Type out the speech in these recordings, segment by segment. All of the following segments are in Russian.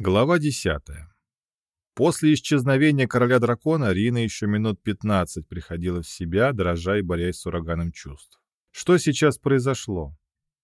Глава 10. После исчезновения короля дракона Рина еще минут 15 приходила в себя, дрожа и борясь с ураганом чувств. Что сейчас произошло?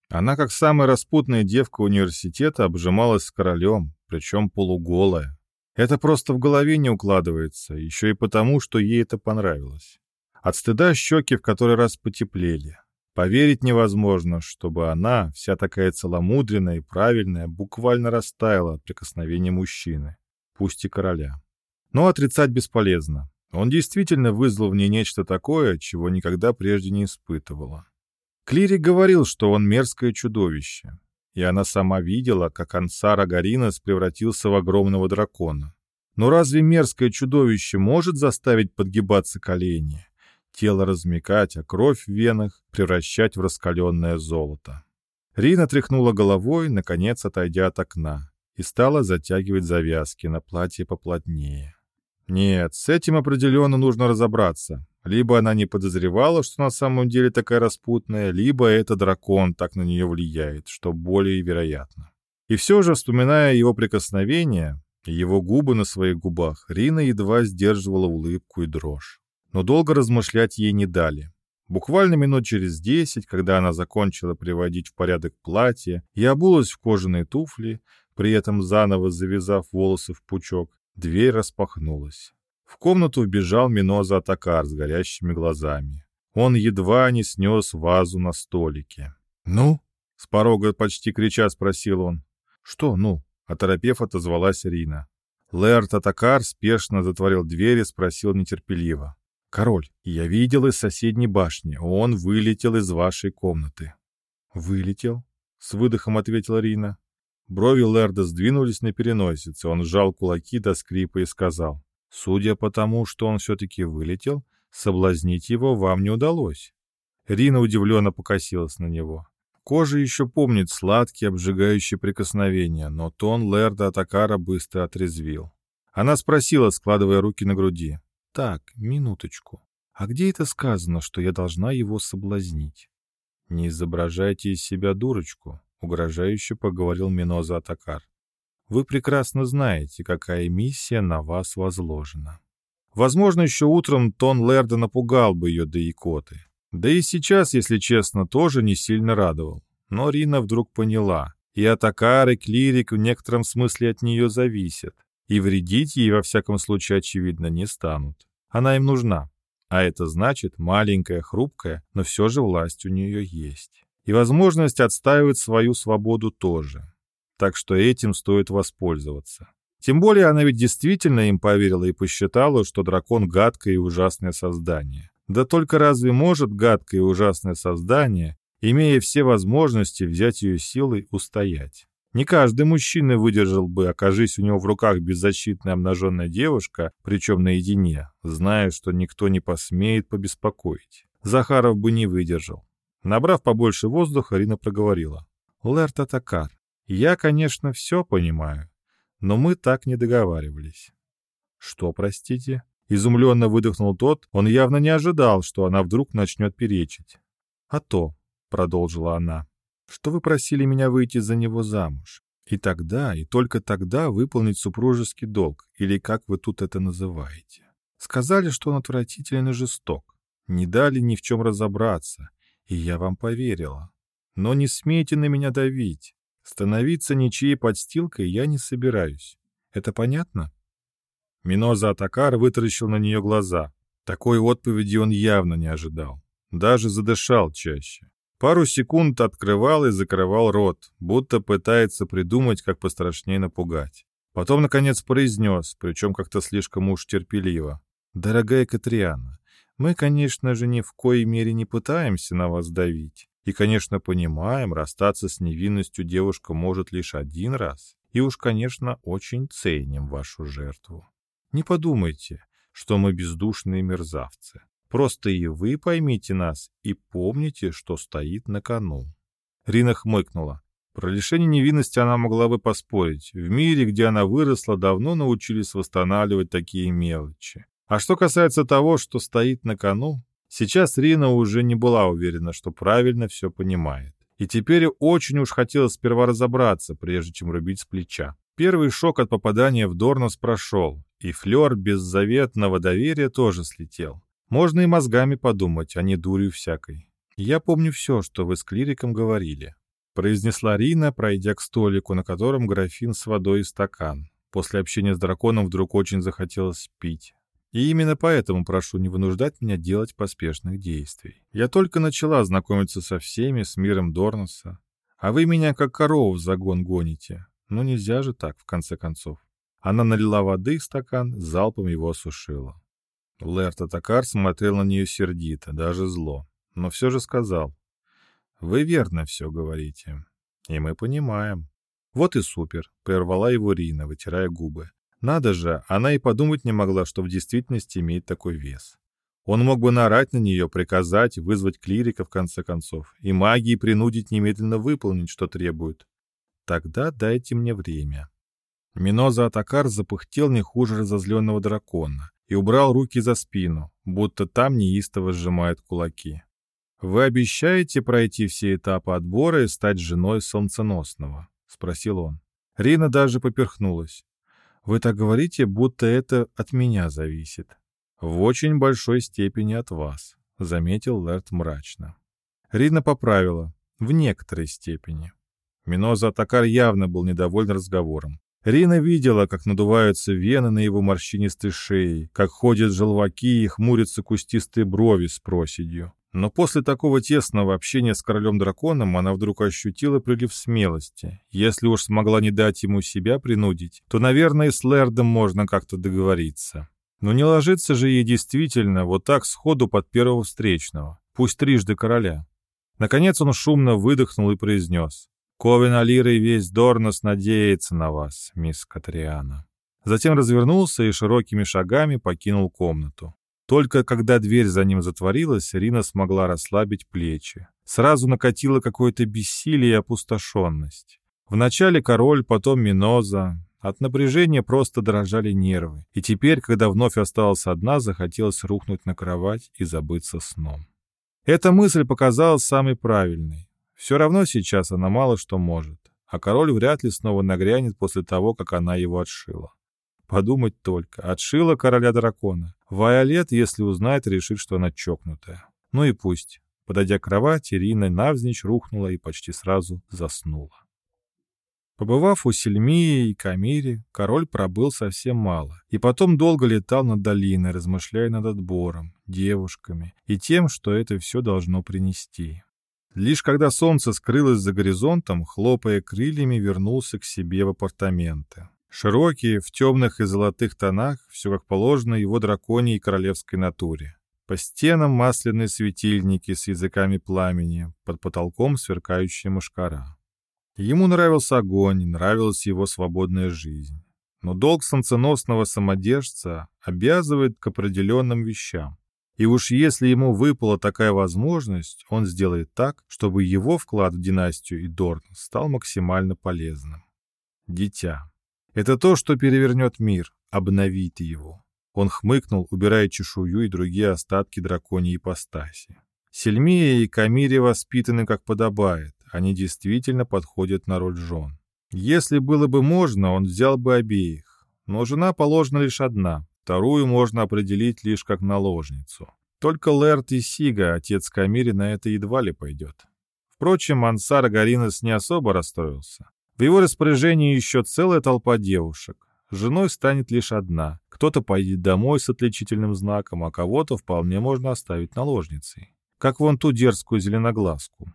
Она, как самая распутная девка университета, обжималась с королем, причем полуголая. Это просто в голове не укладывается, еще и потому, что ей это понравилось. От стыда щеки в который раз потеплели. Поверить невозможно, чтобы она, вся такая целомудренная и правильная, буквально растаяла от прикосновения мужчины, пусть и короля. Но отрицать бесполезно. Он действительно вызвал в ней нечто такое, чего никогда прежде не испытывала. Клирик говорил, что он мерзкое чудовище, и она сама видела, как Ансара Гаринас превратился в огромного дракона. Но разве мерзкое чудовище может заставить подгибаться колени? Тело размекать, а кровь в венах превращать в раскаленное золото. Рина тряхнула головой, наконец отойдя от окна, и стала затягивать завязки на платье поплотнее. Нет, с этим определенно нужно разобраться. Либо она не подозревала, что на самом деле такая распутная, либо это дракон так на нее влияет, что более вероятно. И все же, вспоминая его прикосновение, его губы на своих губах, Рина едва сдерживала улыбку и дрожь но долго размышлять ей не дали. Буквально минут через десять, когда она закончила приводить в порядок платье и обулась в кожаные туфли, при этом заново завязав волосы в пучок, дверь распахнулась. В комнату вбежал Миноза Атакар с горящими глазами. Он едва не снес вазу на столике. «Ну?» — с порога почти крича спросил он. «Что «ну?» — оторопев отозвалась Рина. Лэрт Атакар спешно затворил дверь и спросил нетерпеливо. «Король, я видел из соседней башни. Он вылетел из вашей комнаты». «Вылетел?» — с выдохом ответила Рина. Брови Лерда сдвинулись на переносице. Он сжал кулаки до скрипа и сказал. «Судя по тому, что он все-таки вылетел, соблазнить его вам не удалось». Рина удивленно покосилась на него. Кожа еще помнит сладкие, обжигающие прикосновения, но тон Лерда Атакара быстро отрезвил. Она спросила, складывая руки на груди. Так, минуточку. А где это сказано, что я должна его соблазнить? Не изображайте из себя дурочку, угрожающе поговорил Миноза Атакар. Вы прекрасно знаете, какая миссия на вас возложена. Возможно, еще утром тон Лерда напугал бы ее до икоты. Да и сейчас, если честно, тоже не сильно радовал. Но Рина вдруг поняла, и Атакар, и Клирик в некотором смысле от нее зависят и вредить ей, во всяком случае, очевидно, не станут. Она им нужна. А это значит, маленькая, хрупкая, но все же власть у нее есть. И возможность отстаивать свою свободу тоже. Так что этим стоит воспользоваться. Тем более она ведь действительно им поверила и посчитала, что дракон — гадкое и ужасное создание. Да только разве может гадкое и ужасное создание, имея все возможности взять ее силой, устоять? Не каждый мужчина выдержал бы, окажись у него в руках беззащитная обнаженная девушка, причем наедине, зная, что никто не посмеет побеспокоить. Захаров бы не выдержал. Набрав побольше воздуха, Рина проговорила. «Лэрт Атакар, я, конечно, все понимаю, но мы так не договаривались». «Что, простите?» Изумленно выдохнул тот, он явно не ожидал, что она вдруг начнет перечить. «А то», — продолжила она, что вы просили меня выйти за него замуж. И тогда, и только тогда выполнить супружеский долг, или как вы тут это называете. Сказали, что он отвратителен и жесток. Не дали ни в чем разобраться, и я вам поверила. Но не смейте на меня давить. Становиться ничьей подстилкой я не собираюсь. Это понятно? Миноза Атакар вытаращил на нее глаза. Такой отповеди он явно не ожидал. Даже задышал чаще. Пару секунд открывал и закрывал рот, будто пытается придумать, как пострашнее напугать. Потом, наконец, произнес, причем как-то слишком уж терпеливо. «Дорогая Катриана, мы, конечно же, ни в коей мере не пытаемся на вас давить. И, конечно, понимаем, расстаться с невинностью девушка может лишь один раз. И уж, конечно, очень ценим вашу жертву. Не подумайте, что мы бездушные мерзавцы. Просто и вы поймите нас и помните, что стоит на кону». Рина хмыкнула. Про лишение невинности она могла бы поспорить. В мире, где она выросла, давно научились восстанавливать такие мелочи. А что касается того, что стоит на кону, сейчас Рина уже не была уверена, что правильно все понимает. И теперь очень уж хотелось сперва разобраться, прежде чем рубить с плеча. Первый шок от попадания в Дорнос прошел, и флер беззаветного доверия тоже слетел. Можно и мозгами подумать, а не дурью всякой. «Я помню все, что вы с клириком говорили», — произнесла Рина, пройдя к столику, на котором графин с водой и стакан. После общения с драконом вдруг очень захотелось пить. И именно поэтому прошу не вынуждать меня делать поспешных действий. Я только начала знакомиться со всеми, с миром Дорноса. А вы меня как корову в загон гоните. Ну нельзя же так, в конце концов. Она налила воды в стакан, залпом его осушила. Лэрт Атакар смотрел на нее сердито, даже зло, но все же сказал. «Вы верно все говорите. И мы понимаем». «Вот и супер», — прервала его Рина, вытирая губы. Надо же, она и подумать не могла, что в действительности имеет такой вес. Он мог бы наорать на нее, приказать, вызвать клирика в конце концов, и магии принудить немедленно выполнить, что требует. Тогда дайте мне время. Миноза Атакар запыхтел не хуже разозленного дракона и убрал руки за спину, будто там неистово сжимает кулаки. «Вы обещаете пройти все этапы отбора и стать женой Солнценосного?» — спросил он. Рина даже поперхнулась. Вы так говорите, будто это от меня зависит. В очень большой степени от вас, заметил Лэрт мрачно. Рина поправила. В некоторой степени. Миноза Атакар явно был недоволен разговором. Рина видела, как надуваются вены на его морщинистой шее, как ходят желваки и хмурятся кустистые брови с проседью. Но после такого тесного общения с королем-драконом она вдруг ощутила прилив смелости. Если уж смогла не дать ему себя принудить, то, наверное, с Лэрдом можно как-то договориться. Но не ложится же ей действительно вот так сходу под первого встречного, пусть трижды короля. Наконец он шумно выдохнул и произнес. «Ковен Алира и весь Дорнос надеется на вас, мисс Катриана». Затем развернулся и широкими шагами покинул комнату. Только когда дверь за ним затворилась, Рина смогла расслабить плечи. Сразу накатило какое-то бессилие и опустошенность. Вначале король, потом Миноза. От напряжения просто дрожали нервы. И теперь, когда вновь осталась одна, захотелось рухнуть на кровать и забыться сном. Эта мысль показалась самой правильной. Все равно сейчас она мало что может, а король вряд ли снова нагрянет после того, как она его отшила. Подумать только, отшила короля дракона. Вайолет, если узнает, решит, что она чокнутая. Ну и пусть. Подойдя к кровати, Рина навзничь рухнула и почти сразу заснула. Побывав у Сельмии и Камире, король пробыл совсем мало, и потом долго летал над долиной, размышляя над отбором, девушками и тем, что это все должно принести. Лишь когда солнце скрылось за горизонтом, хлопая крыльями, вернулся к себе в апартаменты. Широкие, в темных и золотых тонах, все как положено его драконьей и королевской натуре. По стенам масляные светильники с языками пламени, под потолком сверкающая мушкара. Ему нравился огонь, нравилась его свободная жизнь. Но долг солнценосного самодержца обязывает к определенным вещам. И уж если ему выпала такая возможность, он сделает так, чтобы его вклад в династию и Дорн стал максимально полезным. Дитя. Это то, что перевернет мир, обновит его. Он хмыкнул, убирая чешую и другие остатки драконьей ипостаси. Сельмия и Камире воспитаны как подобает, они действительно подходят на роль жен. Если было бы можно, он взял бы обеих. Но жена положена лишь одна, вторую можно определить лишь как наложницу. Только Лерт и Сига, отец Камири, на это едва ли пойдет. Впрочем, Ансар Гаринес не особо расстроился. В его распоряжении еще целая толпа девушек. Женой станет лишь одна. Кто-то поедет домой с отличительным знаком, а кого-то вполне можно оставить наложницей. Как вон ту дерзкую зеленоглазку.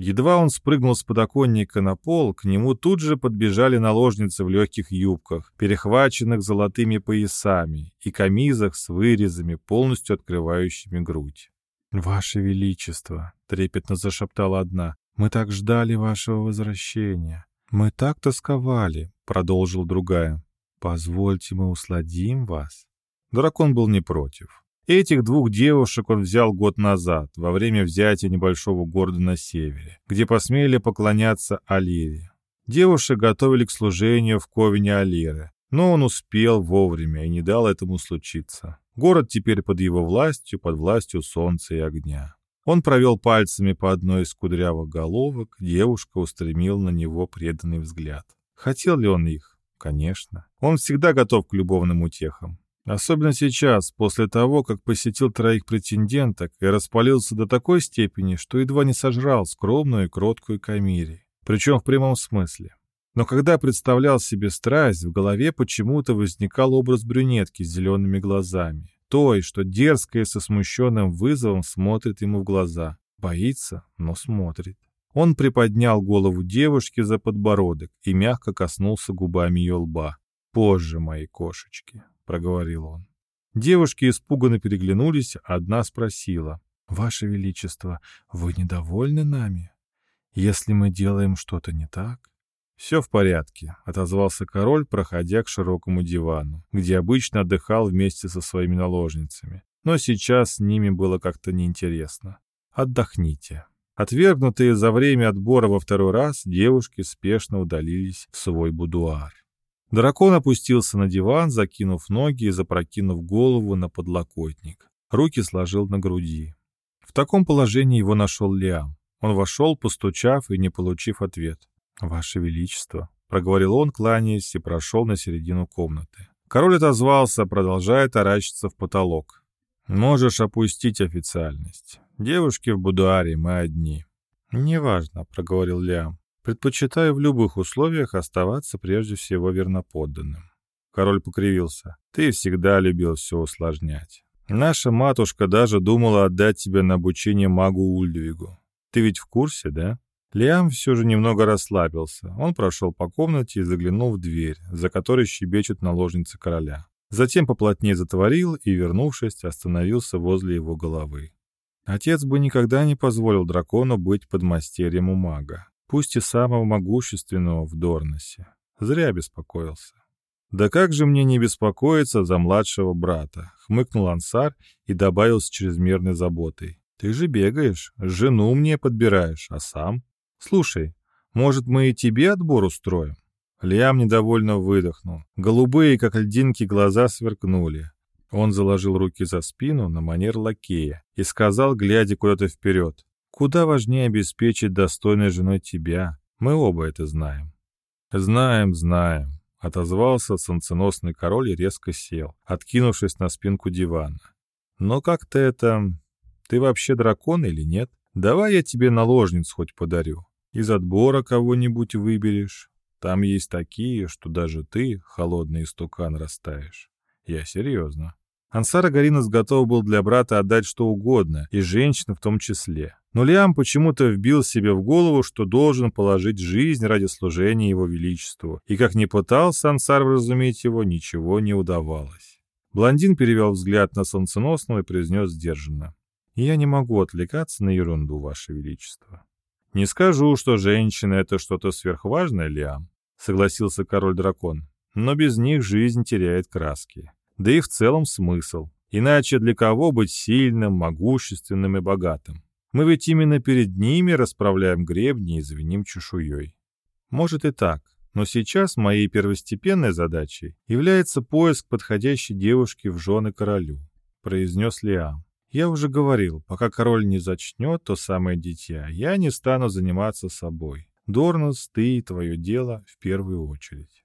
Едва он спрыгнул с подоконника на пол, к нему тут же подбежали наложницы в легких юбках, перехваченных золотыми поясами, и камизах с вырезами, полностью открывающими грудь. «Ваше Величество!» — трепетно зашептала одна. «Мы так ждали вашего возвращения. «Мы так тосковали», — продолжил другая. «Позвольте, мы усладим вас». Дракон был не против. Этих двух девушек он взял год назад, во время взятия небольшого города на севере, где посмели поклоняться Алире. Девушек готовили к служению в ковине Алиры, но он успел вовремя и не дал этому случиться. Город теперь под его властью, под властью солнца и огня. Он провел пальцами по одной из кудрявых головок, девушка устремила на него преданный взгляд. Хотел ли он их? Конечно. Он всегда готов к любовным утехам. Особенно сейчас, после того, как посетил троих претенденток и распалился до такой степени, что едва не сожрал скромную и кроткую Камири. Причем в прямом смысле. Но когда представлял себе страсть, в голове почему-то возникал образ брюнетки с зелеными глазами. Той, что дерзко и со смущенным вызовом смотрит ему в глаза. Боится, но смотрит. Он приподнял голову девушки за подбородок и мягко коснулся губами ее лба. «Позже, мои кошечки», — проговорил он. Девушки испуганно переглянулись, одна спросила. «Ваше Величество, вы недовольны нами? Если мы делаем что-то не так?» «Все в порядке», — отозвался король, проходя к широкому дивану, где обычно отдыхал вместе со своими наложницами. Но сейчас с ними было как-то неинтересно. «Отдохните». Отвергнутые за время отбора во второй раз, девушки спешно удалились в свой будуар. Дракон опустился на диван, закинув ноги и запрокинув голову на подлокотник. Руки сложил на груди. В таком положении его нашел Лиам. Он вошел, постучав и не получив ответ. «Ваше Величество», — проговорил он, кланяясь, и прошел на середину комнаты. Король отозвался, продолжая таращиться в потолок. «Можешь опустить официальность. Девушки в будуаре, мы одни». «Неважно», — проговорил Лиам. «Предпочитаю в любых условиях оставаться прежде всего верноподданным». Король покривился. «Ты всегда любил все усложнять. Наша матушка даже думала отдать тебя на обучение магу Ульдвигу. Ты ведь в курсе, да?» Лиам все же немного расслабился. Он прошел по комнате и заглянул в дверь, за которой щебечут наложницы короля. Затем поплотнее затворил и, вернувшись, остановился возле его головы. Отец бы никогда не позволил дракону быть подмастерьем у мага, пусть и самого могущественного в Дорносе. Зря беспокоился. «Да как же мне не беспокоиться за младшего брата?» — хмыкнул Ансар и добавил с чрезмерной заботой. «Ты же бегаешь, жену мне подбираешь, а сам?» «Слушай, может, мы и тебе отбор устроим?» Лиам недовольно выдохнул. Голубые, как льдинки, глаза сверкнули. Он заложил руки за спину на манер лакея и сказал, глядя куда-то вперед, «Куда важнее обеспечить достойной женой тебя. Мы оба это знаем». «Знаем, знаем», — отозвался солнценосный король и резко сел, откинувшись на спинку дивана. «Но как-то это... Ты вообще дракон или нет? Давай я тебе наложниц хоть подарю. Из отбора кого-нибудь выберешь. Там есть такие, что даже ты, холодный истукан, растаешь. Я серьезно. Ансар Агаринос готов был для брата отдать что угодно, и женщин в том числе. Но Лиам почему-то вбил себе в голову, что должен положить жизнь ради служения его величеству, и как ни пытался Ансар вразумить его, ничего не удавалось. Блондин перевел взгляд на солнценосного и произнес сдержанно. «Я не могу отвлекаться на ерунду, ваше величество». «Не скажу, что женщина — это что-то сверхважное, Лиам», — согласился король-дракон. «Но без них жизнь теряет краски. Да и в целом смысл. Иначе для кого быть сильным, могущественным и богатым? Мы ведь именно перед ними расправляем гребни и звеним чешуей. Может и так, но сейчас моей первостепенной задачей является поиск подходящей девушки в жены королю», — произнес Лиам. Я уже говорил, пока король не зачнет то самое дитя, я не стану заниматься собой. Дорнус, ты и твое дело в первую очередь.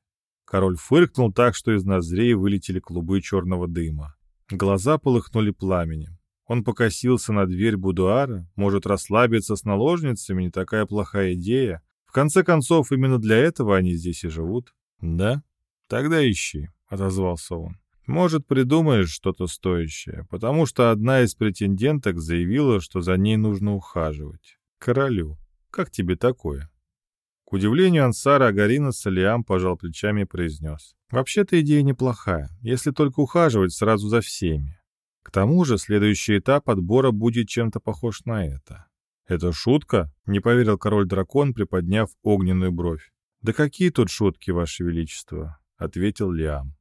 Король фыркнул так, что из ноздрей вылетели клубы черного дыма. Глаза полыхнули пламенем. Он покосился на дверь будуара, может расслабиться с наложницами, не такая плохая идея. В конце концов, именно для этого они здесь и живут. «Да? Тогда ищи», — отозвался он. Может, придумаешь что-то стоящее, потому что одна из претенденток заявила, что за ней нужно ухаживать. Королю. Как тебе такое? Удивлению Ансара Агарина Салиам пожал плечами и произнес. Вообще-то идея неплохая, если только ухаживать сразу за всеми. К тому же следующий этап отбора будет чем-то похож на это. «Это шутка?» — не поверил король-дракон, приподняв огненную бровь. «Да какие тут шутки, ваше величество?» — ответил Лиам.